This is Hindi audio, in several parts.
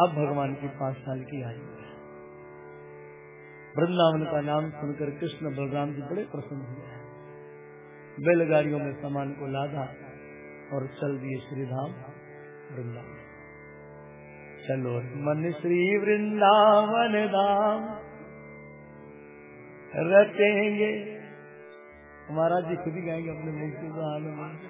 अब भगवान की पाँच साल की आयु है। वृंदावन का नाम सुनकर कृष्ण बलराम जी बड़े प्रसन्न हुए बैलगाड़ियों में सामान को लादा और चल दिए श्रीधाम वृंदावन। चलो मन श्री वृंदावन धाम रचेंगे। महाराज जी खुद ही गाएँगे अपने से आनंद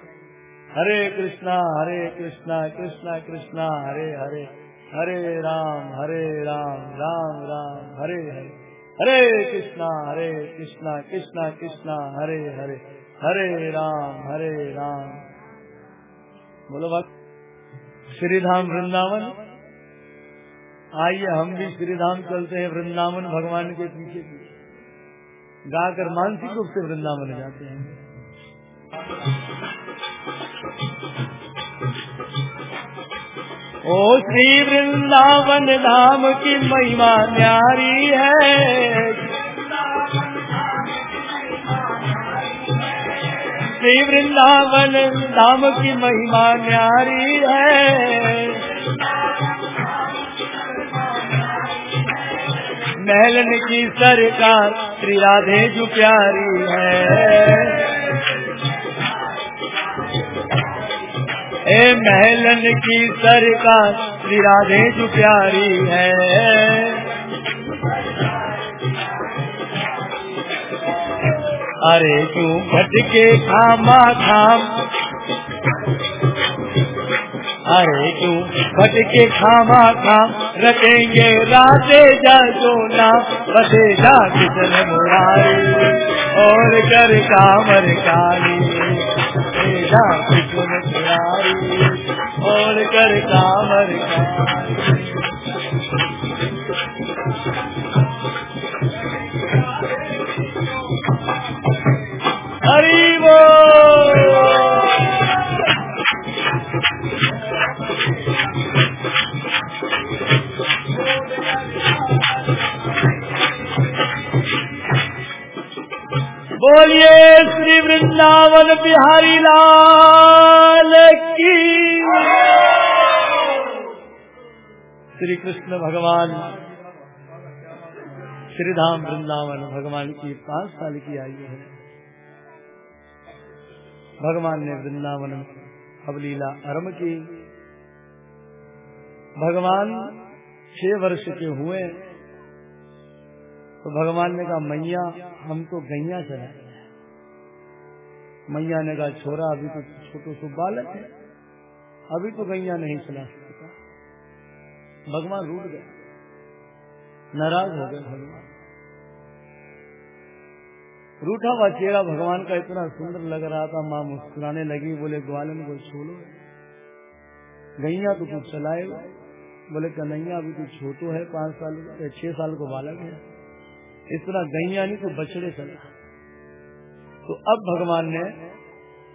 हरे कृष्णा हरे कृष्णा कृष्णा कृष्णा, हरे हरे। हरे राम हरे राम राम राम, हरे हरे। हरे कृष्णा हरे कृष्णा कृष्णा कृष्णा, हरे हरे। हरे राम हरे राम। बोलो भक्त श्रीधाम वृंदावन। आइए, हम भी श्रीधाम चलते हैं वृंदावन भगवान के पीछे पीछे गाकर मानसिक रूप से वृंदावन जाते हैं। ओ श्री वृंदावन धाम की महिमा न्यारी है। श्री वृंदावन धाम की महिमा न्यारी है। महलन की सरकार श्री राधे जो प्यारी है। ए महलन की सरकार, श्री राधे जो प्यारी है। अरे क्यों भटके खामा खाम अरे क्यों भटके खामा खाम रखेंगे राधे जा जो नाम बसेगा किशन मुरारी। और कर कामर काली प्यारी और कर कामर वो! बोलिए श्री वृंदावन बिहारी लाल की श्री कृष्ण भगवान। श्रीधाम वृंदावन, भगवान की पाँच साल की आयु है। भगवान ने वृंदावन अब लीला आरंभ की। भगवान छह वर्ष के हुए। तो भगवान ने कहा, मैया हम तो गैया चला मैया ने कहा, छोरा, अभी तो छोटो सो बालक है। अभी तो गैया नहीं चला भगवान रूट गए। नाराज़ हो गए भगवान। रूठा हुआ चेहरा भगवान का इतना सुंदर लग रहा था, माँ मुस्कुराने लगी, बोले, ग्वालन को छोड़ो। गैया तो तू चलाए। बोले, कन्हैया अभी तो छोटो है, पाँच साल छह साल को बालक है। इतना गैया नहीं तो बछड़े चला। तो अब भगवान ने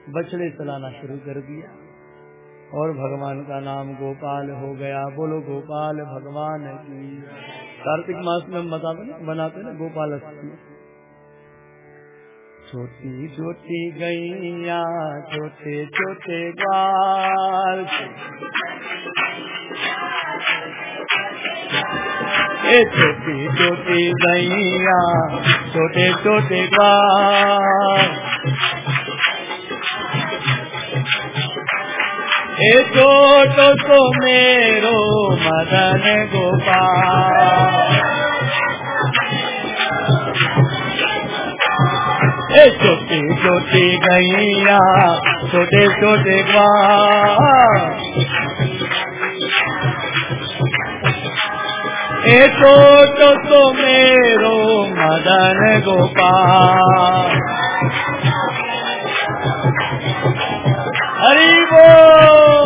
बछड़े चलाना शुरू कर दिया। और भगवान का नाम गोपाल हो गया। बोलो गोपाल, भगवान की। कार्तिक मास में हम बताते बनाते ना गोपाल छोटी छोटी गैया, छोटे छोटे बाल। छोटी छोटी गैया, छोटे छोटे ग्वाल ए छोटो तो मेरो मदन गोपाल। ए छोटी छोटी गैया छोटे छोटे ए छोटो तो मेरो मदन हरि बोल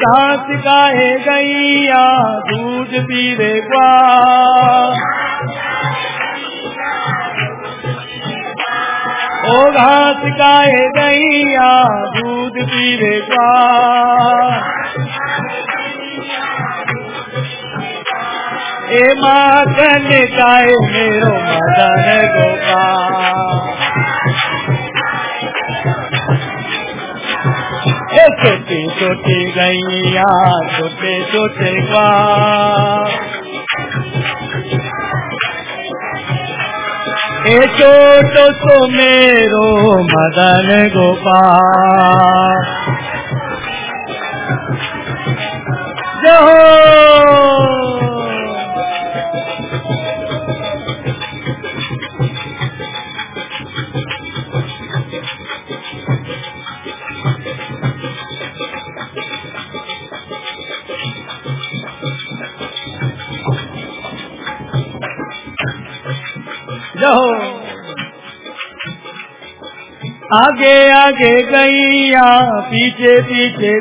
घास गाए गैया, दूध पीवे ग्वा। ओ घास गाए गैया, दूध पीवे ग्वा। ए माखन गाए मेरो मदन गोपाल। छोटी छोटी गैया छोटे छोटे ग्वा ए छोटो तो मेरो मदन गोपाल जो रहो आगे आगे गैया, पीछे पीछे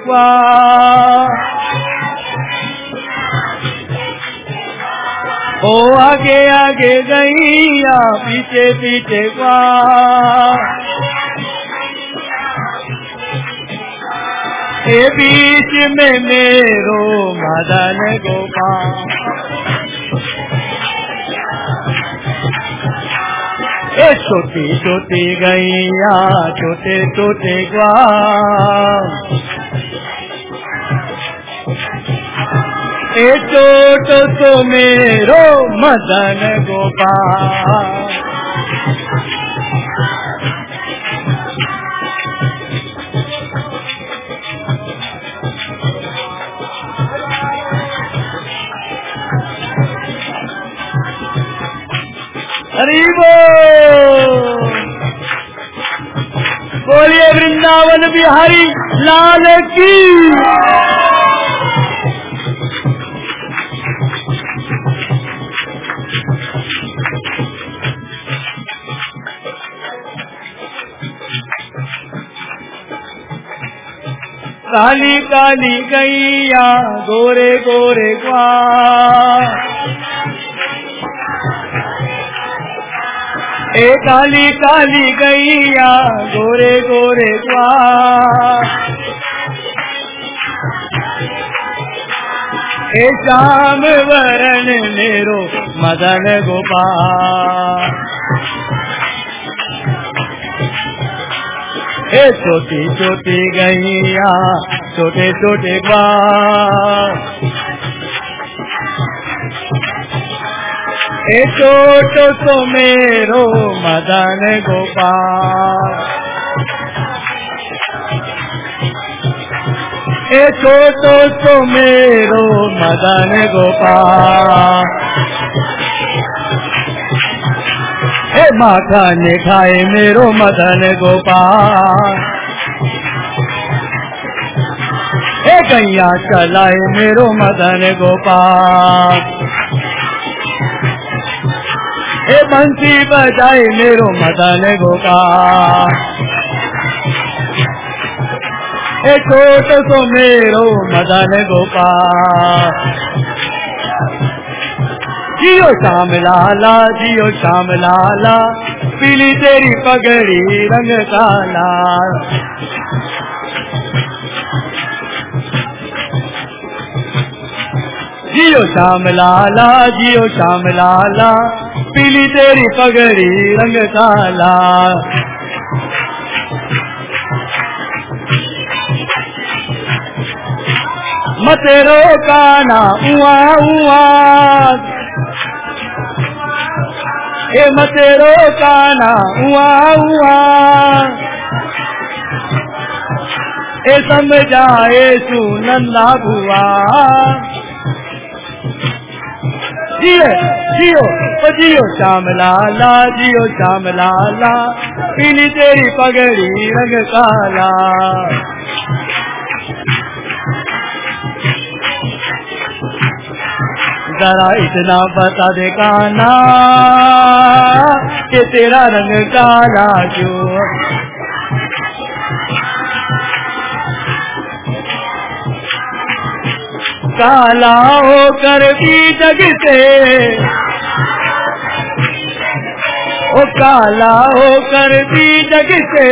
ओ, आगे आगे गैया, पीछे पीछे ग्वा बीच में मेरो मदन गोपाल। छोटी छोटी गैया छोटे छोटे ए चोट तो मेरो मदन गोपाल। हरीबो। बोलिए वृंदावन बिहारी लाल की। काली काली गैया गोरे गोरे ग्वा ए काली काली गैया, गोरे गोरे ए श्याम वरण मेरो मदन गोपाल। ए छोटी छोटी गैया, छोटे छोटे ग्वा ए छोटो तो मेरो मदन गोपाल। ए छोटो तो मेरो मदन गोपाल। हे माथा ने खाए मेरो मदन गोपाल। हे गैया चलाए मेरो मदन गोपाल। ए बंसी बजाए मेरो मदन गोपाल ए छोट सो मेरो मदन गोपाल जियो श्याम लाला, जियो श्याम लाला, पीली तेरी पगड़ी रंग काला। जियो श्याम लाला, जियो श्याम लाला पीली तेरी पगड़ी रंग काला। मत रोकाना, उआ उआ। ए, मत रोकाना, उआ उआ। ए समझाए सुनंदा बुआ। जियो जियो ओ जियो श्याम लाला जियो श्याम लाला पीली तेरी पगड़ी रंग काला। जरा इतना बता दे काना कि तेरा रंग काला क्यों? काला होकर भी जग से ओ काला होकर भी जग से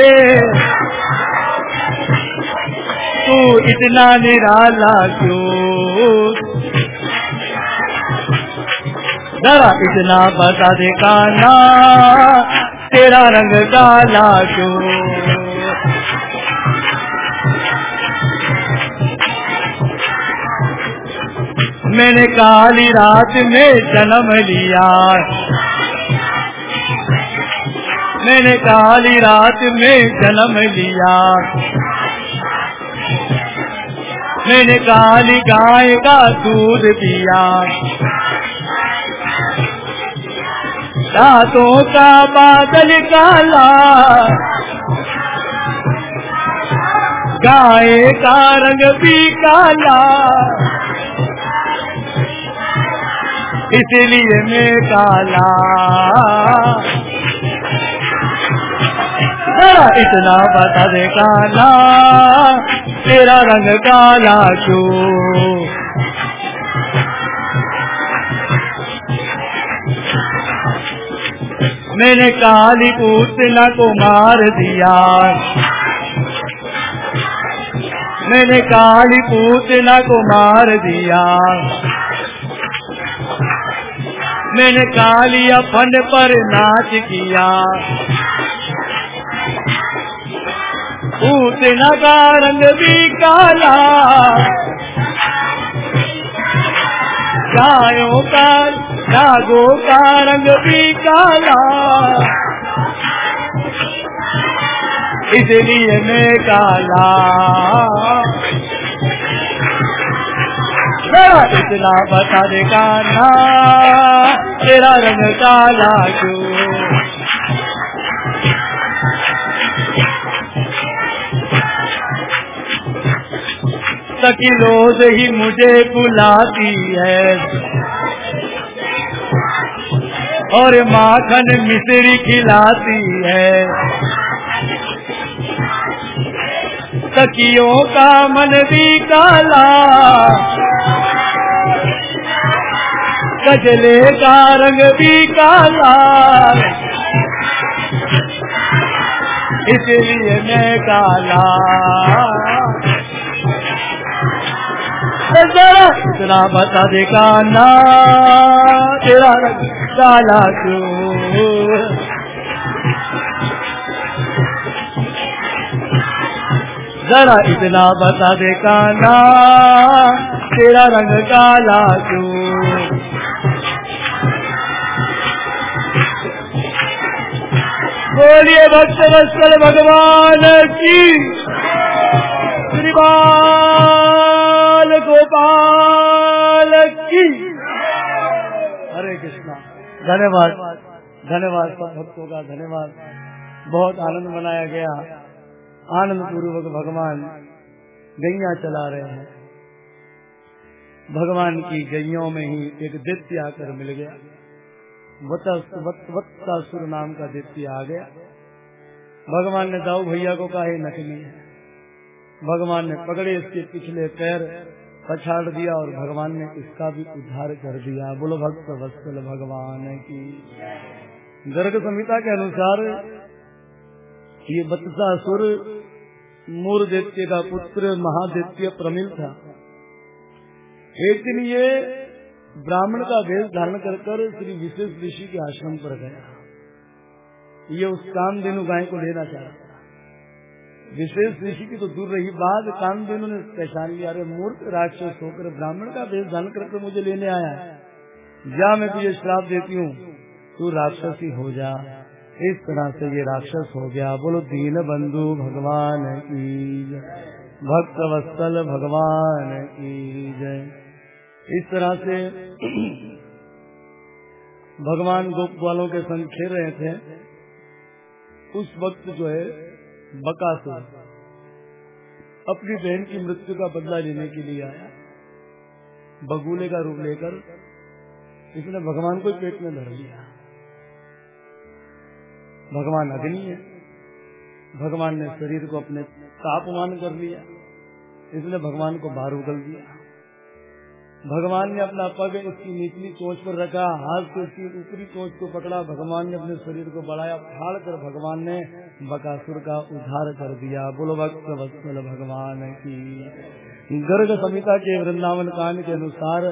तू इतना निराला क्यों? जरा इतना बता दे काना तेरा रंग काला क्यों? मैंने काली रात में जन्म लिया। मैंने काली रात में जन्म लिया। मैंने काली गाय का दूध पिया। रातों का बादल काला। गाय का रंग भी काला। इसलिए मैं काला। इतना बता दे काला, तेरा रंग काला क्यों? मैंने काली पूतना को मार दिया। मैंने काली पूतना को मार दिया। मैंने कालिया फन पर नाच किया। पूतना का रंग भी काला। गायों का नागों का रंग भी काला। इसलिए मैं काला। इतना बता दे काना तेरा रंग काला क्यों? सकिलोज ही मुझे बुलाती है। और माखन मिश्री खिलाती है। सखियों का मन भी काला कजले का रंग भी काला। इसलिए मैं काला। जरा बता दे काना तेरा रंग काला क्यों? जरा इतना बता दे काना तेरा रंग काला क्यों? बोलिए भक्त वत्सल भगवान की। श्रीमान गोपाल की। हरे कृष्णा। धन्यवाद। धन्यवाद सब भक्तों का, धन्यवाद। बहुत आनंद मनाया गया। आनंद पूर्वक भगवान गैया चला रहे हैं। भगवान की गैयों में ही एक दित्य आकर मिल गया। वत्सासुर नाम का दित्य आ गया। भगवान ने दाऊ भैया को कहा नकली है भगवान ने पकड़े इसके पिछले पैर, पछाड़ दिया और भगवान ने इसका भी उद्धार कर दिया। बोलो, भक्त वत्सल भगवान की। गर्ग संहिता के अनुसार ये बत्सासुर मूर्दित्य का पुत्र महादित्य प्रमिल था। एक दिन ये ब्राह्मण का वेश धारण कर कर श्री विशेष ऋषि के आश्रम पर गया। ये उस कामधेनु गाय को लेना चाहता विशेष ऋषि की तो दूर रही बात, कामधेनु ने पहचान लिया अरे मूर्ख राक्षस होकर ब्राह्मण का वेश धारण कर कर मुझे लेने आया। है जा मैं तुझे श्राप देती हूँ। तू राक्षस ही हो जा। इस तरह से ये राक्षस हो गया। बोलो, दीन बंधु भगवान की भक्त वत्सल भगवान की जय। इस तरह से भगवान गोप वालों के संग खेल रहे थे। उस वक्त जो है, बकासुर अपनी बहन की मृत्यु का बदला लेने के लिए आया। बगुले का रूप लेकर इसने भगवान को पेट में धर लिया। भगवान अग्नि है। भगवान ने शरीर को अपने तापमान कर लिया। इसने भगवान को बाहर उगल दिया। भगवान ने अपना पग इसकी निचली चोच पर रखा, हाथ से इसकी ऊपरी चोच को पकड़ा, भगवान ने अपने शरीर को बढ़ाया, फाड़ कर भगवान ने बकासुर का उद्धार कर दिया। बोलो, भक्त वत्सल भगवान की। गर्ग संहिता के वृंदावन कांड के अनुसार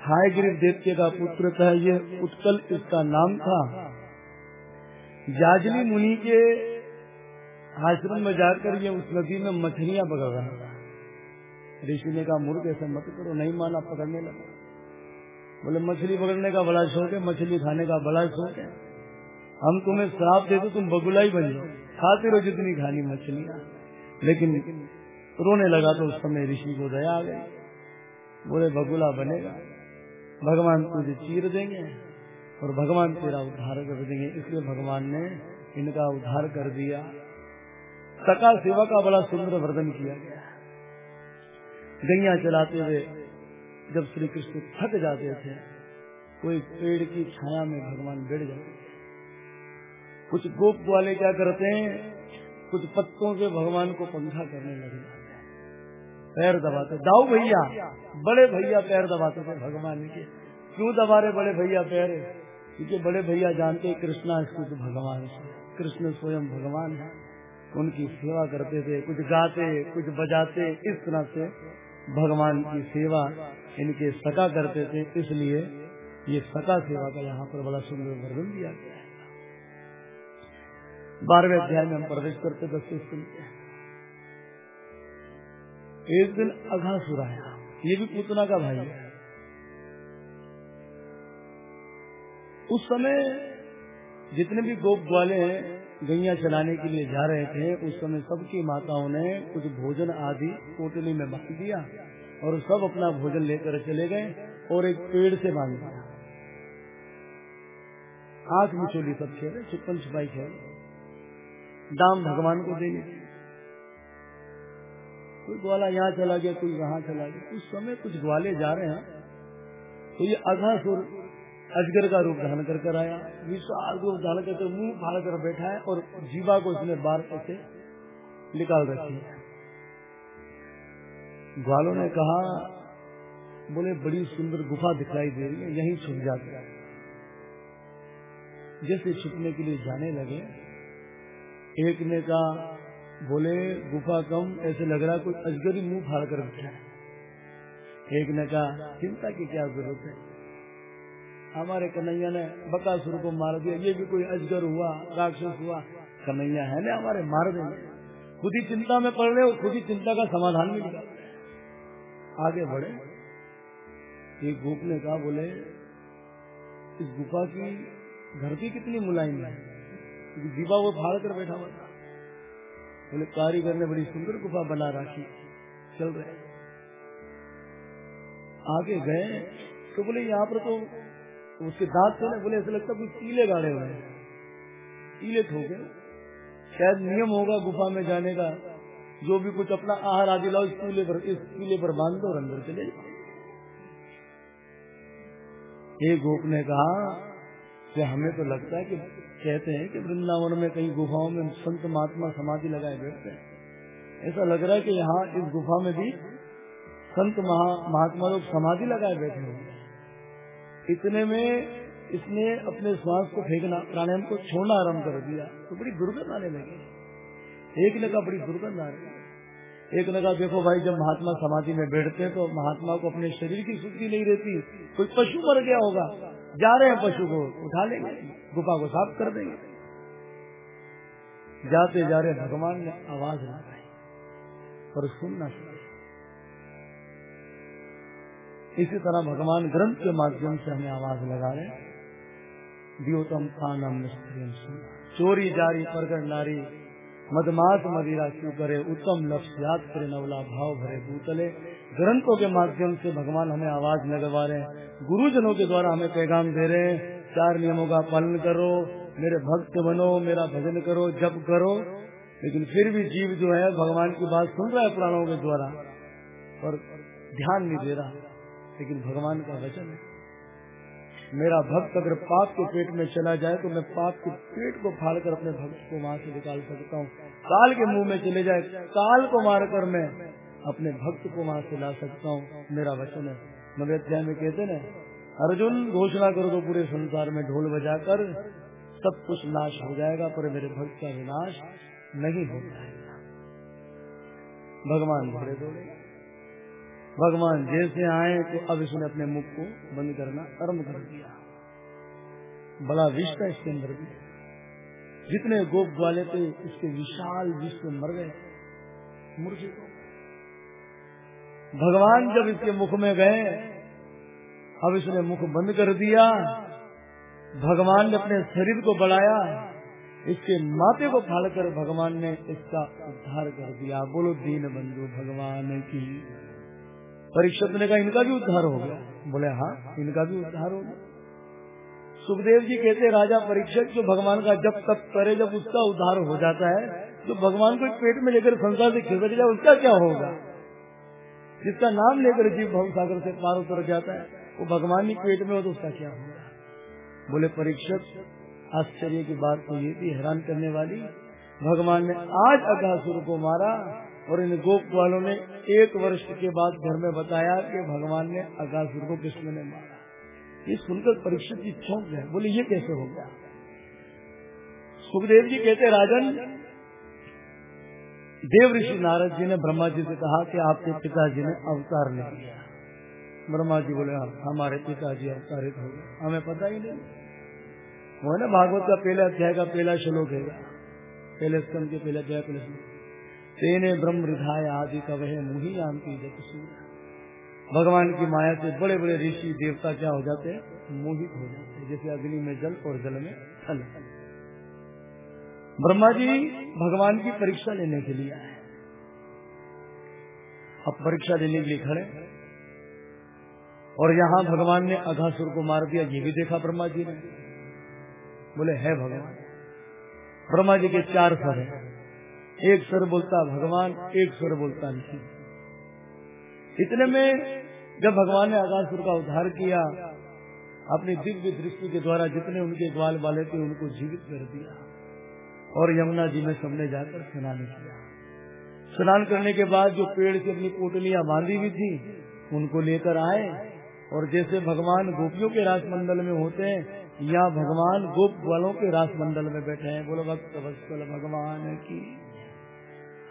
हायगिरी दैत्य का पुत्र था ये, उत्कल इसका नाम था। जाजली मुनि के आश्रम में जाकर ये उस नदी में मछलियाँ पकड़ रहा था। ऋषि ने कहा मूर्ख ऐसा मत करो, नहीं माना, पकड़ने लगा। बोले, मछली पकड़ने का बड़ा शौक है, मछली खाने का बड़ा शौक है। हम तुम्हें श्राप दे दो, तुम बगुला ही बन जाओ। खाते रहो जितनी खानी मछलियाँ लेकिन रोने लगा तो उस समय ऋषि को दया आ गई। बोले, बगुला बनेगा। भगवान तुझे चीर देंगे और भगवान तेरा उद्धार कर देंगे। इसलिए भगवान ने इनका उद्धार कर दिया। सका सेवा का बड़ा सुंदर वर्धन किया गया। गैया चलाते हुए जब श्री कृष्ण थक जाते थे, कोई पेड़ की छाया में भगवान बैठ जाते कुछ गोप वाले क्या करते हैं, कुछ पत्तों से भगवान को पंखा करने लगे। पैर दबाते, दाऊ भैया, बड़े भैया पैर दबाते थे भगवान के। क्यों दबा रहे बड़े भैया पैर? क्योंकि बड़े भैया जानते कृष्णा स्तुत भगवान कृष्ण स्वयं भगवान है। उनकी सेवा करते थे, कुछ गाते, कुछ बजाते, इस तरह से भगवान की सेवा इनके सका करते थे, इसलिए ये सका सेवा का यहाँ पर बड़ा सुंदर वर्णन दिया गया है। बारहवें अध्याय में हम प्रवेश करते दस सुनते एक दिन अघासुर आया। ये भी पूतना का भाई है। उस समय जितने भी गोप ग्वाले हैं गैया चलाने के लिए जा रहे थे, उस समय सबकी माताओं ने कुछ भोजन आदि कोटली में बाँध दिया और सब अपना भोजन लेकर चले गए और एक पेड़ से बाँध दिया। आँख मिचोली सब खेले छुपन छुपाई खेले दाम भगवान को देने कोई ग्वाला यहाँ चला गया, कोई वहाँ चला गया। उस समय कुछ ग्वाले जा रहे हैं तो ये अघासुर अजगर का रूप धारण कर कर आया। विशाल रूप धारण करके मुँह फाड़ कर बैठा है और जीवा को इसने बार ऐसे निकाल रखी है। ग्वालों ने कहा, बोले, बड़ी सुंदर गुफा दिखाई दे रही है, यहीं छुप जाते जैसे छुपने के लिए जाने लगे, एक ने कहा, बोले, गुफा कम, ऐसे लग रहा कोई अजगरी मुँह फाड़ कर बैठा है। एक ने कहा, चिंता की क्या ज़रूरत है? हमारे कन्हैया ने बकासुर को मार दिया। ये भी कोई अजगर हुआ, राक्षस हुआ। कन्हैया है ना हमारे, मार देंगे। खुद ही चिंता में पड़ रहे हो खुद ही चिंता का समाधान भी निकाल आगे बढ़े। एक गोप ने कहा, बोले, इस गुफा की धरती कितनी मुलायम है? क्योंकि दीवा वो फाड़ कर बैठा हुआ था। बोले, कारीगर ने बड़ी सुंदर गुफा बना रखी। चल रहे आगे गए तो बोले, यहाँ पर तो उसके दांत थे ना, बोले, ऐसा लगता कुछ कीले गाड़े हुए हैं कीले ठोके शायद नियम होगा गुफा में जाने का। जो भी कुछ अपना आहार आदि लाओ, इस कीले पर, इस कीले पर बाँध दो और अंदर चले एक गोप ने कहा, कि हमें तो लगता है कि कहते हैं कि वृंदावन में कई गुफाओं में संत महात्मा समाधि लगाए बैठते हैं। ऐसा लग रहा है कि यहाँ इस गुफा में भी संत महात्मा लोग समाधि लगाए बैठे होंगे। इतने में इसने अपने श्वास को फेंकना, प्राणायाम को छोड़ना आरंभ कर दिया। तो बड़ी दुर्गंध आने लगी। एक ने कहा बड़ी दुर्गंध आ रही एक ने कहा देखो भाई, जब महात्मा समाधि में बैठते हैं तो महात्मा को अपने शरीर की शुद्धि नहीं रहती। कोई पशु मर गया होगा। जा रहे हैं पशु को, उठा लेंगे। गुफा को साफ़ कर देंगे। जाते जा रहे भगवान ने आवाज़ लगाई। पर सुनना चाहिए इसी तरह भगवान ग्रंथ के माध्यम से हमें आवाज़ लगा रहे दियोतम खानम चोरी, जारी, प्रगट, नारी मदमास मदिरा, क्यों करे? उत्तम लक्ष्य, याद करे, नवला, भाव भरे, भूतले। ग्रंथों के माध्यम से भगवान हमें आवाज़ लगवा रहे गुरुजनों के द्वारा हमें पैगाम दे रहे हैं, चार नियमों का पालन करो, मेरे भक्त बनो, मेरा भजन करो, जप करो। लेकिन फिर भी जीव जो है, भगवान की बात सुन रहा है प्राणों के द्वारा और ध्यान नहीं दे रहा। लेकिन भगवान का वचन है। मेरा भक्त अगर पाप के पेट में चला जाए तो मैं पाप के पेट को फाड़ कर अपने भक्त को वहाँ से निकाल सकता हूँ। काल के मुँह में चले जाए, काल को मारकर मैं अपने भक्त को वहाँ से ला सकता हूँ। मेरा वचन है। नवे अध्याय में कहते ना, अर्जुन, घोषणा करो तो पूरे संसार में ढोल बजाकर सब कुछ नाश हो जाएगा, पर मेरे भक्त का विनाश नहीं हो भगवान भरे दौड़े भगवान जैसे आए तो अब इसने अपने मुख को बंद करना आरंभ कर दिया। बड़ा विष था इसके अंदर भी। जितने गोप ग्वाले थे, इसके विशाल विष से मर गए। मूर्छित भगवान जब इसके मुख में गए, अब इसने मुख बंद कर दिया। भगवान ने अपने शरीर को बढ़ाया। इसके माथे को फाड़कर भगवान ने इसका उद्धार कर दिया। बोलो, दीन बंधु, भगवान की। परीक्षक ने कहा, इनका भी उद्धार हो गया। बोले हाँ इनका भी उद्धार हो गया। सुखदेव जी कहते, राजा परीक्षक जो भगवान का जब तब करे, जब उसका उद्धार हो जाता है जो भगवान को पेट में लेकर संसार से खिसक जाए, उसका क्या होगा? जिसका नाम लेकर जीव भव सागर से पार उतर जाता है, वो भगवान ही पेट में हो तो उसका क्या होगा? बोले, परीक्षक, आश्चर्य की बात तो ये थी हैरान करने वाली, भगवान ने आज अगासुर को मारा और इन गोप वालों ने एक वर्ष के बाद घर में बताया कि भगवान ने अगासुर को कृष्ण ने मारा। ये सुनकर परीक्षित की चौंक गए बोले ये कैसे हो गया? सुखदेव जी कहते राजन देव ऋषि नारद जी ने ब्रह्मा जी से कहा कि आपके पिताजी ने अवतार ले लिया। ब्रह्मा जी बोले हाँ, हमारे पिताजी अवतारित हो गए। हमें पता ही नहीं। वो ना भागवत का पहला अध्याय का पहला श्लोक है। पहले स्तंभ के पहले अध्याय पहले श्लोक। तेने ब्रह्म हृदय आदि कवह, मुही की जत भगवान की माया से बड़े बड़े ऋषि देवता क्या हो जाते हैं? मोहित हो जाते हैं, जैसे अग्नि में जल और जल में थल ब्रह्मा जी भगवान की परीक्षा लेने के लिए आए अब परीक्षा लेने के लिए खड़े और यहाँ भगवान ने अघासुर को मार दिया, ये भी देखा ब्रह्मा जी ने। बोले, है भगवान, ब्रह्मा जी के चार सर है। एक स्वर बोलता भगवान, एक स्वर बोलता नहीं इतने में जब भगवान ने अगासुर का उद्धार किया, अपनी दिव्य दृष्टि के द्वारा जितने उनके ग्वाल वाले थे, उनको जीवित कर दिया और यमुना जी में सबने जाकर स्नान किया। स्नान करने के बाद जो पेड़ से अपनी पोटलियाँ बांधी हुई थी, उनको लेकर आए और जैसे भगवान गोपियों के रासमंडल में होते हैं यहाँ भगवान गोप वालों के रासमंडल में बैठे हैं, बोलो, भक्त भगवान की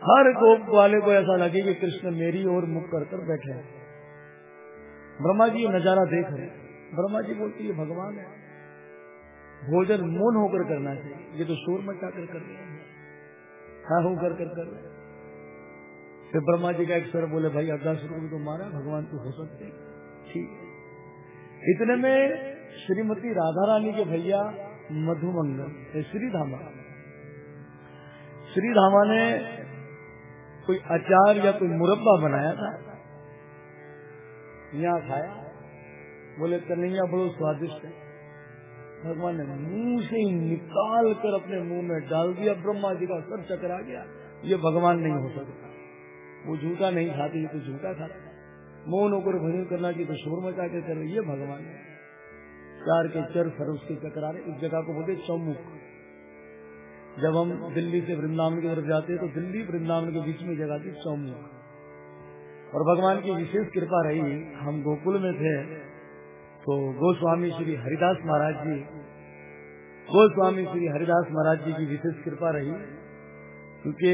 हर गोप वाले को ऐसा लगे कि कृष्ण मेरी ओर मुख कर कर बैठे हैं। ब्रह्मा जी ये नज़ारा देख रहे ब्रह्मा जी बोलती है भगवान है। भोजन मौन होकर करना चाहिए ये तो शोर मचा कर कर रहे हैं। हाँ हूँ कर कर रहे फिर ब्रह्मा जी का एक सर बोले, भाई, अरदास को तो मारा भगवान तो हो सकते ठीक इतने में श्रीमती राधा रानी के भैया मधुमंगल श्री धामा श्री धामा ने कोई अचार या कोई मुरब्बा बनाया था? यहाँ खाया। बोले, कन्हैया, बड़ो स्वादिष्ट है। भगवान ने मुँह से ही निकाल कर अपने मुँह में डाल दिया। ब्रह्मा जी का सर चकरा गया। ये भगवान नहीं हो सकता। वो झूठा नहीं खाती तो झूठा खाता मौन होकर भजन करना चाहिए तो शोर मचा के कर ये भगवान। है चार के चर सर उसके चकरा रहे। इस जगह को बोलते चौमुख जब हम दिल्ली से वृंदावन की तरफ़ जाते हैं तो दिल्ली वृंदावन के बीच में जगह थी चौमुख और भगवान की विशेष कृपा रही, हम गोकुल में थे तो गोस्वामी श्री हरिदास महाराज जी, गोस्वामी श्री हरिदास महाराज जी की विशेष कृपा रही, क्योंकि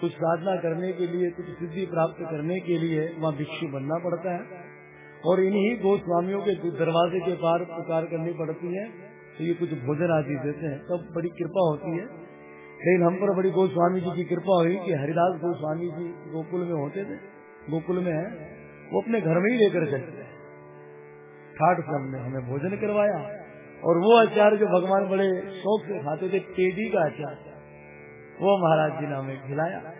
कुछ साधना करने के लिए, कुछ सिद्धि प्राप्त करने के लिए वहाँ भिक्षु बनना पड़ता है। और इन्हीं गोस्वामियों के दरवाजे के पार पुकार करनी पड़ती है। तो ये कुछ भोजन आदि देते हैं। तब तो बड़ी कृपा होती है। लेकिन हम पर बड़ी गोस्वामी जी की कृपा हुई कि हरिदास गोस्वामी जी गोकुल में होते थे, गोकुल में है। वो अपने घर में ही लेकर चलते ठाट से हमने हमें भोजन करवाया। और वो अचार जो भगवान बड़े शौक से खाते थे टेडी का अचार वो महाराज जी ने हमें खिलाया।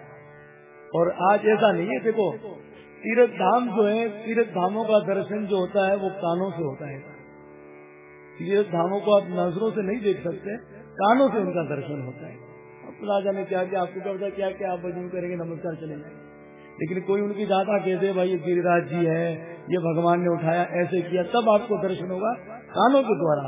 और आज ऐसा नहीं है, देखो तीर्थ धाम जो है तीर्थ धामों का दर्शन जो होता है, वो कानों से होता है। तीर्थ धामों को आप नज़रों से नहीं देख सकते, कानों से उनका दर्शन होता है। अब राजा ने क्या किया, आपको क्या क्या क्या आप भजन करेंगे, नमस्कार चलेंगे लेकिन कोई उनकी दादा कहते भाई, ये गिरिराज जी है, ये भगवान ने उठाया, ऐसे किया, तब आपको दर्शन होगा कानों के द्वारा।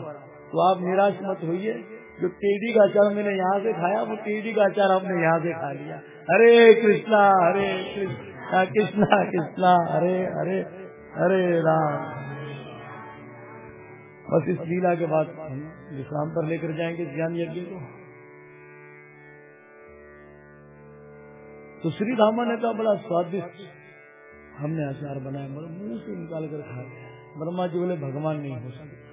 तो आप निराश मत होइए, जो टेडी का अचार मैंने यहाँ से खाया, वो टेडी का अचार आपने यहाँ से खा लिया। हरे कृष्णा हरे कृष्णा कृष्णा कृष्णा, हरे हरे हरे राम। बस इस लीला के बाद हम विश्राम पर लेकर जाएँगे ज्ञान यज्ञ को। तो श्री धामा ने कहा, बड़ा स्वादिष्ट हमने अचार बनाया, मगर मुँह से निकाल कर खा लिया। ब्रह्मा जी बोले, भगवान नहीं हो सकता।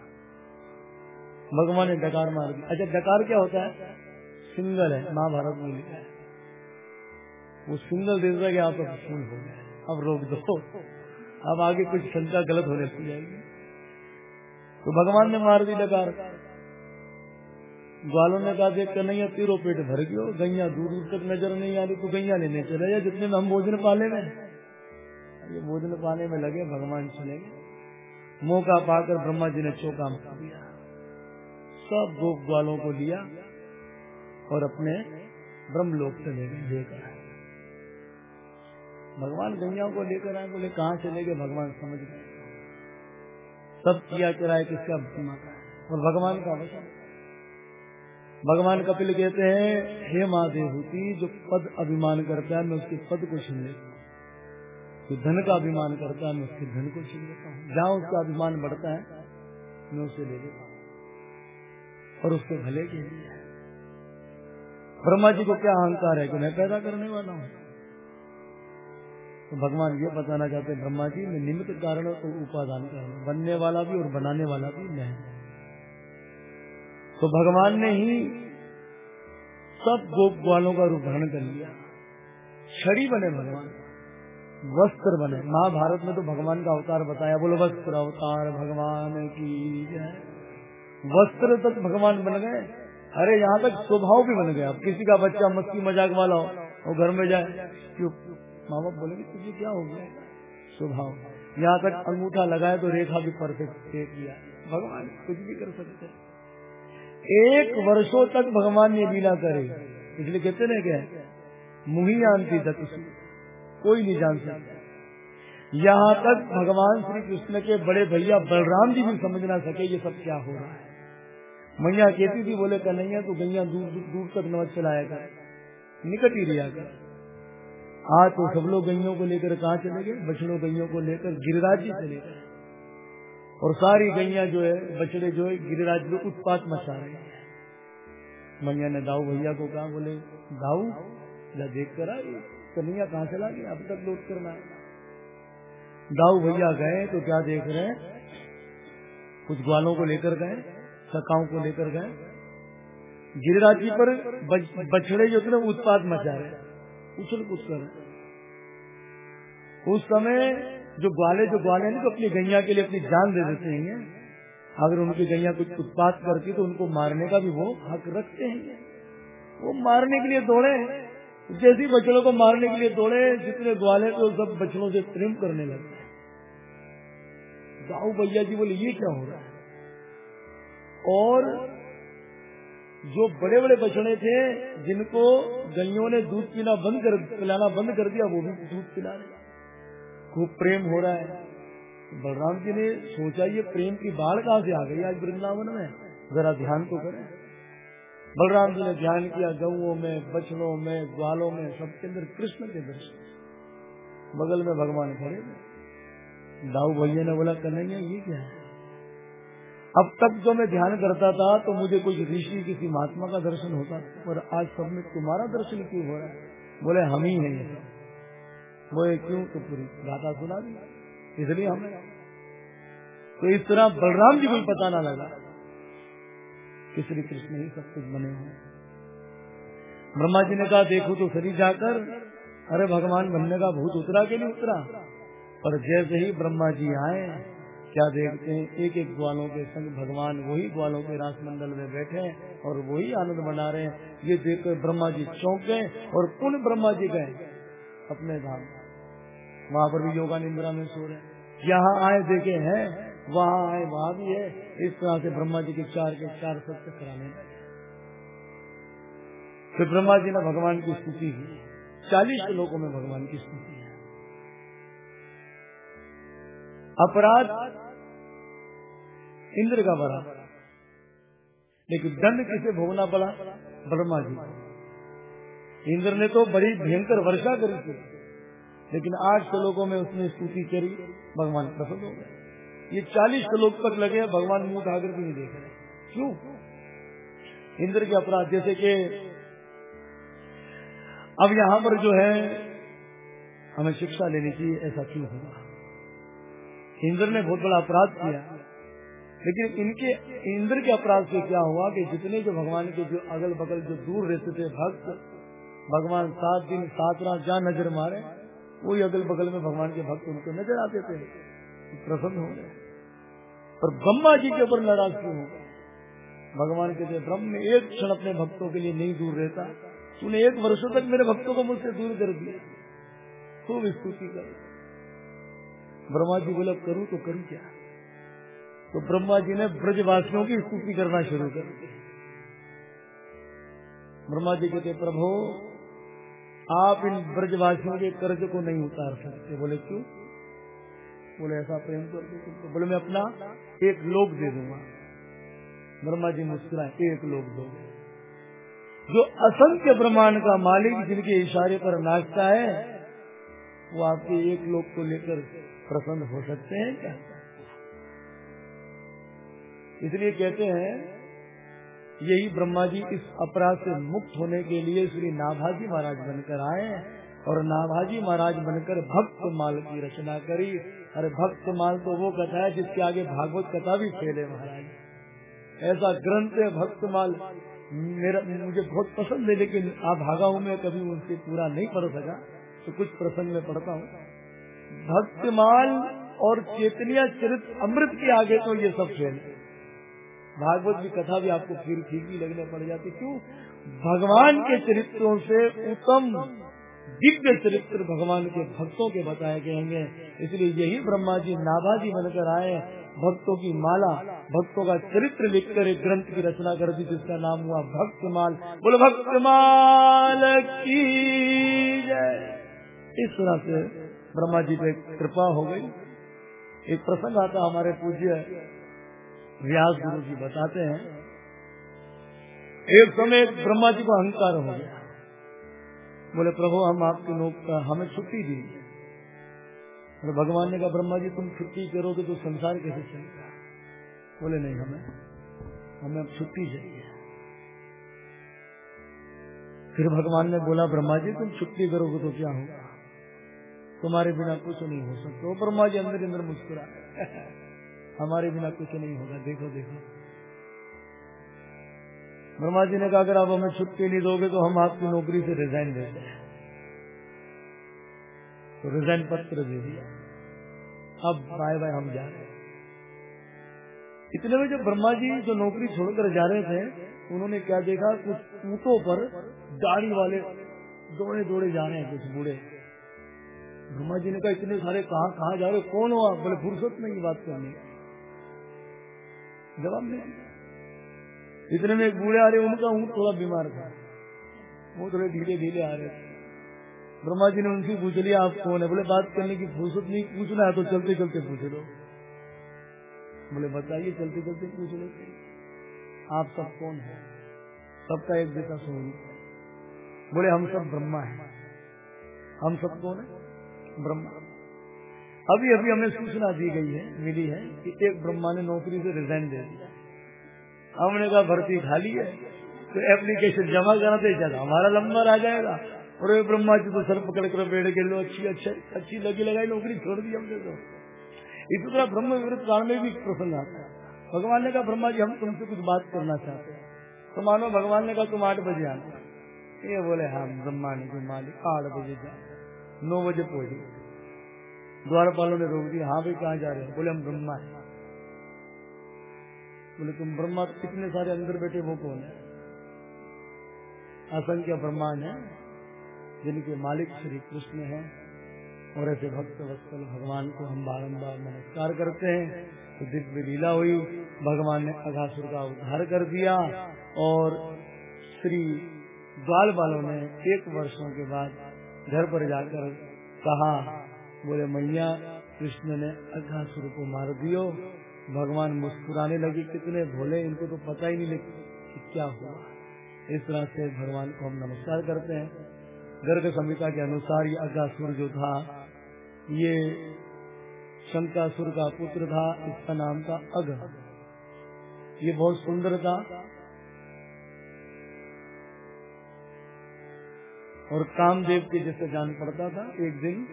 भगवान ने डकार मार दिया। अच्छा डकार क्या होता है? सिंगल है, महाभारत में लिखा है। वो सिंगल दे दिया कि आप गए, अब रोक दो। अब आगे कुछ शंका गलत होने लग जाएगी। तो भगवान ने मार दी डकार ग्वालों ने कहा, देख कर नहीं तीरो पेट भर गयो गैया दूर दूर तक नज़र नहीं आ रही तो गैया लेने चले जाए, जितने में हम भोजन पाले में। ये भोजन पाने में लगे, भगवान चले गए। मौका पाकर ब्रह्मा जी ने चौका दिया। सब गोप ग्वालों को लिया और अपने ब्रह्मलोक चले गए, लेकर भगवान गैया को लेकर आए, बोले, कहाँ चले गए? भगवान समझ गए। सब किया कराए किसका और भगवान का वचन भगवान कपिल कहते हैं, हे माँ देवहूति जो पद अभिमान करता है, मैं उसके पद को छीन लेता हूँ। जो धन का अभिमान करता है, मैं उसके धन को छीन लेता हूँ। जहाँ उसका अभिमान बढ़ता है, मैं उसे ले लेता हूँ। और उसके भले के लिए ब्रह्मा जी को क्या अहंकार है कि मैं पैदा करने वाला हूँ? तो भगवान ये बताना चाहते हैं, ब्रह्मा जी, मैं निमित्त कारण और उपादान कारण बनने वाला भी और बनाने वाला भी मैं तो भगवान ने ही सब गोप ग्वालों का रूप धारण कर लिया। छड़ी बने भगवान, वस्त्र बने। महाभारत में तो भगवान का अवतार बताया, बोलो, वस्त्र अवतार भगवान की वस्त्र तक भगवान बन गए। अरे, यहाँ तक स्वभाव भी बन गया। किसी का बच्चा मस्ती मज़ाक वाला हो, वो घर में जाए माँ बाप बोलेंगे तुझे क्या हो गया? स्वभाव। यहाँ तक अंगूठा लगाए तो रेखा भी परफेक्ट किया भगवान कुछ भी कर सकते एक वर्षों तक भगवान ने लीला करे। इसलिए कहते ना क्या मुही जानती तक कोई नहीं जान सकता। यहाँ तक भगवान श्री कृष्ण के बड़े भैया बलराम जी भी समझ ना सके ये सब क्या हो रहा है। मैया कहती थी बोले कन्हैया तो गैया दूर दूर, दूर तक न चलाया कर। निकट ही रिया कर। आज तो सब लोग गैयों को लेकर कहा चले गए? बछड़ों गैयों को लेकर गिरिराज जी चले गए। और सारी गैया जो है, बछड़े जो है, गिरिराज में उत्पात मचा रहे हैं। मैया ने, दाऊ भैया को कहा बोले? दाऊ या देख कर आई कन्हैया कहाँ चला गया अब तक लौट करना है दाऊ भैया गए तो क्या देख रहे हैं? कुछ ग्वालों को लेकर गए सकाओं को लेकर गए। गिरिराज जी पर बछड़े जो थे उत्पाद मचा रहे उछल कुछ कर। उस समय जो ग्वाले जो ग्वाले हैं तो अपनी गैया के लिए अपनी जान दे देते हैं, अगर उनकी गैया कुछ उत्पाद करती तो उनको मारने का भी वो हक रखते हैं। वो मारने के लिए दौड़े, जैसे बछड़ों को मारने के लिए दौड़े, जितने ग्वाले तो सब बछड़ों से प्रेम करने लगते लगे। गाऊ भैया जी, बोले, ये क्या हो रहा है? और जो बड़े बड़े बछड़े थे, जिनको गलियों ने दूध पीना बंद कर, पिलाना बंद कर दिया, वो भी दूध पिला रहे। खूब प्रेम हो रहा है। बलराम जी ने सोचा, ये प्रेम की बाढ़ कहाँ से आ गई आज वृंदावन में? जरा ध्यान तो करें। बलराम जी ने ध्यान किया गऊ में, बछड़ों में, ग्वालों में, सबके अंदर कृष्ण के दर्शन। बगल में भगवान खड़े दाऊ भैया ने बोला, कन्हैया, ये क्या है? अब तक जो मैं ध्यान करता था तो मुझे कोई ऋषि किसी महात्मा का दर्शन होता और आज सब में तुम्हारा दर्शन क्यों हो रहा है? बोले, हम ही हैं। बोले, क्यों? तो पूरी गाथा सुना दी। इसलिए हम तो इस तरह बलराम जी को पता ना लगा कि श्री कृष्ण ही सब कुछ बने हुए ब्रह्मा जी ने कहा, देखो तो सरी जाकर, अरे भगवान बनने का भूत उतरा के नहीं उतरा? पर जैसे ही ब्रह्मा जी आए क्या देखते हैं? एक एक ग्वालों के संग भगवान वही ग्वालों के रास मंडल में बैठे हैं और वही आनंद मना रहे हैं। ये देखकर ब्रह्मा जी चौंक गए और पुनः ब्रह्मा जी गए? अपने धाम। वहाँ पर भी योगा निंद्रा में सो रहे यहाँ आए, देखे हैं, वहाँ आए, वहाँ भी है। इस तरह से ब्रह्मा जी के चार के चार सत्य कराने। फिर ब्रह्मा जी ने भगवान की स्तुति की। चालीस लोगों में भगवान की स्तुति अपराध इंद्र का बड़ा लेकिन दंड किसे भोगना पड़ा? ब्रह्मा जी। इंद्र ने तो बड़ी भयंकर वर्षा करी थी। लेकिन आठ श्लोकों में उसने स्तुति करी, भगवान प्रसन्न हो गए। ये चालीस श्लोक तक लगे भगवान मुँह उठाकर भी नहीं देख रहे। क्यों? इंद्र के अपराध, जैसे कि अब यहाँ पर जो है, हमें शिक्षा लेनी चाहिए, ऐसा क्यों हुआ इंद्र ने बहुत बड़ा अपराध किया। लेकिन इनके, इंद्र के अपराध से क्या हुआ कि जितने जो भगवान के जो अगल बगल जो दूर रहते थे, भक्त, भगवान सात दिन, सात रात जहाँ नज़र मारे, वही अगल बगल में भगवान के भक्त उनको नज़र आते थे। प्रसन्न हो गए। और ब्रह्मा जी के ऊपर नाराज़ क्यों हो भगवान के ब्रह्म एक क्षण अपने भक्तों के लिए नहीं दूर रहता। तूने एक वर्षों तक मेरे भक्तों को मुझसे दूर कर दिया। खूब स्तुति कर। ब्रह्मा जी बोला, करूँ तो करूँ क्या? तो ब्रह्मा जी ने ब्रजवासियों की स्तुति करना शुरू कर दी। ब्रह्मा जी कहते, प्रभु, आप इन ब्रजवासियों के कर्ज को नहीं उतार सकते। बोले, क्यों? बोले, ऐसा प्रेम कर दो तो बोले, मैं अपना एक लोक दे दूँगा। ब्रह्मा जी मुस्कुराए, एक लोक दो। जो असंख्य ब्रह्मांड का मालिक जिनके इशारे पर नाचता है, वो आपके एक लोक को लेकर प्रसन्न हो सकते हैं क्या? इसलिए कहते हैं, यही ब्रह्मा जी इस अपराध से मुक्त होने के लिए श्री नाभाजी महाराज बनकर आए और नाभाजी महाराज बनकर भक्त माल की रचना करी। अरे भक्त माल तो वो कथा है जिसके आगे भागवत कथा भी फैले महाराज। ऐसा ग्रंथ है, भक्त माल। मेरा, मुझे बहुत पसंद है, लेकिन आप भागा हूँ मैं, कभी उनसे पूरा नहीं पढ़ सका तो कुछ प्रसंग में पढ़ता हूँ। भक्तमाल और चेतनिया चरित्र अमृत के आगे तो ये सब फेल भागवत की कथा भी आपको फिर ठीक ही लगने पड़ जाती। क्यों? भगवान के चरित्रों से उत्तम, दिव्य चरित्र भगवान के भक्तों के बताए गए इसलिए यही ब्रह्मा जी नाभाजी बनकर आए भक्तों की माला, भक्तों का चरित्र लिखकर एक ग्रंथ की रचना कर दी, जिसका नाम हुआ भक्तमाल। बोलो, भक्तमाल की जय। इस तरह से ब्रह्मा जी पे कृपा हो गई। एक प्रसंग आता हमारे पूज्य व्यास गुरु जी बताते हैं। एक समय ब्रह्मा जी को अहंकार हो गया। बोले, प्रभु, हम आपके लोग का, हमें छुट्टी दी। तो भगवान ने कहा, ब्रह्मा जी, तुम छुट्टी करोगे तो संसार कैसे चलेगा? बोले, नहीं, हमें हमें अब छुट्टी चाहिए। फिर भगवान ने बोला, ब्रह्मा जी, तुम छुट्टी करोगे तो क्या होगा? तुम्हारे बिना कुछ नहीं हो सकता। वो ब्रह्मा जी अंदर अंदर मुस्कुरा। हमारे बिना कुछ नहीं होगा। देखो देखो। ब्रह्मा जी ने कहा, अगर आप हमें छुट्टी नहीं दोगे तो हम आपकी नौकरी से रिजाइन देते हैं तो रिजाइन पत्र दे दिया। अब बाय बाय हम जा रहे इतने में जब ब्रह्मा जी जो नौकरी छोड़कर जा रहे थे, उन्होंने क्या देखा? कुछ ऊँटों पर दाढ़ी वाले दौड़े दौड़े जा रहे हैं, कुछ बूढ़े। ब्रह्मा जी ने कहा, इतने सारे कहा कहा जा रहे कौन हो आप? बोले, फुर्सत नहीं बात करनी। जवाब नहीं। इतने में एक बूढ़े आ रहे, उनका ऊँट थोड़ा बीमार था। वो थोड़े धीरे धीरे आ रहे थे। ब्रह्मा जी ने उनसे पूछ लिया, आप कौन है? बोले, बात करने की फुर्सत नहीं, पूछना है तो चलते चलते पूछ लो। बोले, बताइए चलते चलते पूछ लो। आप सब कौन है? सबका एक जैसा स्वरूप बोले, हम सब ब्रह्मा है। हम सब कौन है? ब्रह्मा। अभी अभी हमें सूचना दी गई है, मिली है कि एक ब्रह्मा ने नौकरी से रिजाइन दे दिया। हमने कहा, भर्ती खाली है। तो एप्लीकेशन जमा कराते चला हमारा नंबर आ जाएगा और ब्रह्मा जी तो सर पकड़ कर बैठ गए, लो, अच्छी अच्छी अच्छी लगी लगाई, नौकरी छोड़ दी हमने तो। इसी तरह ब्रह्म विवृत काल में भी प्रसन्न आता है। भगवान ने कहा, ब्रह्मा जी, हम तुमसे कुछ बात करना चाहते हैं। तो मानो भगवान ने कहा, तुम आठ बजे आना ये बोले हाँ ब्रह्मा ने के मालिक, आठ बजे जा नौ बजे पहुँचे द्वारपालों ने रोक दिया हाँ भाई, कहाँ जा रहे हो? बोले, हम ब्रह्मा है। बोले, तुम ब्रह्मा कितने सारे अंदर बैठे वो कौन है? असंख्य ब्रह्मांड है, जिनके मालिक श्री कृष्ण हैं, और ऐसे भक्त वत्सल भगवान को हम बारम्बार नमस्कार करते हैं। तो दिव्य लीला हुई, भगवान ने अघासुर का उद्धार कर दिया, और श्री ग्वाल बालों ने एक वर्षों के बाद घर पर जाकर कहा, बोले, मैया, कृष्ण ने अघासुर को मार दियो। भगवान मुस्कुराने लगे, कितने भोले, इनको तो पता ही नहीं लगे क्या हुआ। इस तरह से भगवान को हम नमस्कार करते हैं। गर्ग संहिता के अनुसार ये अगासुर जो था, ये शंकासुर का पुत्र था, इसका नाम था अग ये बहुत सुंदर था और कामदेव के जैसे जान पड़ता था, एक दिन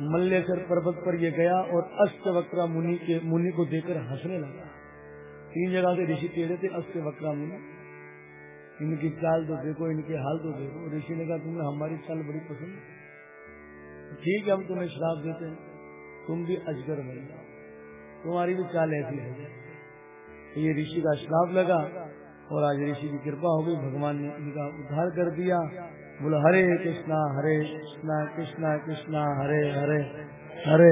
मल्लेश्वर पर्वत पर ये गया और अष्टवक्रा मुनि के, मुनि को देखकर हंसने लगा। तीन जगह से ऋषि टेढ़े थे, अष्टवक्रा मुनि। इनकी चाल तो देखो, इनके हाल तो देखो। ऋषि ने कहा, तुम्हें हमारी चाल बड़ी पसंद ठीक है, हम तुम्हें श्राप देते हैं। तुम भी अजगर बन जाओ। तुम्हारी भी चाल ऐसी है। ये ऋषि का श्राप लगा। और आज ऋषि की कृपा हो गई, भगवान ने इनका उद्धार कर दिया। बोला, हरे कृष्णा हरे कृष्णा कृष्णा कृष्णा, हरे हरे हरे